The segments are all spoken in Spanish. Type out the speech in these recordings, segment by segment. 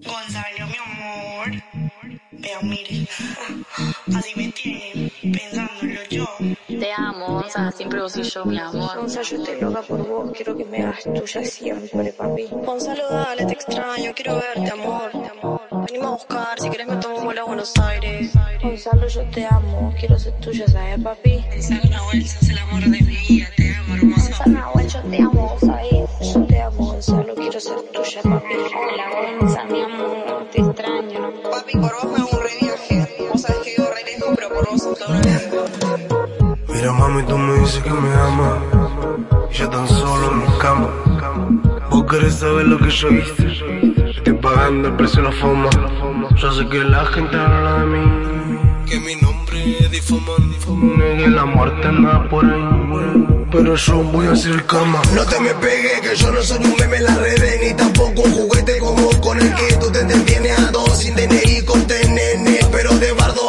Gonzalo, mi amor. Vean, mire. Así me tienen, pensándolo yo. Te amo, Gonza, siempre vos y yo, mi amor. Gonzalo, yo estoy loca por vos, quiero que me hagas tuya siempre, papi. Gonzalo, dale, te extraño, quiero verte, amor. Venimos a buscar, si querés me tomo un vuelo a Buenos Aires. Gonzalo, yo te amo, quiero ser tuya, ¿sabes, papi? Gonzalo Nahuel, sos el amor de mi vida. Papi, por vos me hago un re viaje. Vos sabés que yo re lejos, pero por vos toda una vida. Mira mami, tú me dices que me amas. Y yo tan solo en mi cama. Vos querés saber lo que yo hice. Estoy pagando el precio de la fama. Yo sé que la gente habla de mí. Que mi nombre es difamante Que la muerte anda por ahí. Pero yo voy a hacer cama. No te me pegues, que yo no soy un meme en las redes Ni tampoco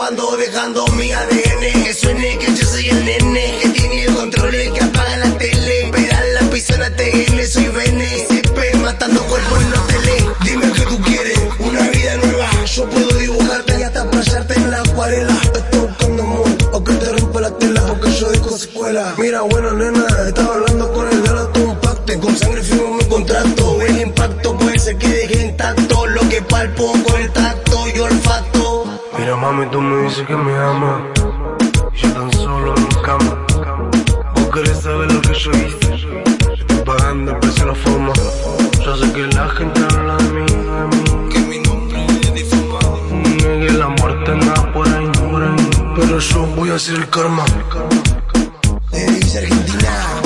ando dejando mi ADN Que suene que yo soy el nene Que tiene el control el que apaga la tele. Pera la pisona TL, soy Bene. CP matando cuerpos en los tele. Dime que tú quieres, una vida nueva. Yo puedo dibujarte y hasta playarte en la acuarela. Estoy buscando amor, o que te rompa la tela Porque yo dejo secuela. Mira, bueno nena, estaba hablando con el de la un pacto. Con sangre firmo mi contrato El impacto puede ser que deje mami, tú me dices que me amas. Yo tan solo en mi cama. Vos querés saber lo que yo hice. Estoy pagando el precio de la fama Yo sé que la gente habla de mí, de mí. Que mi nombre es difamado Que la muerte anda por ahí, por ahí Pero yo voy a hacer el karma. De Villa Argentina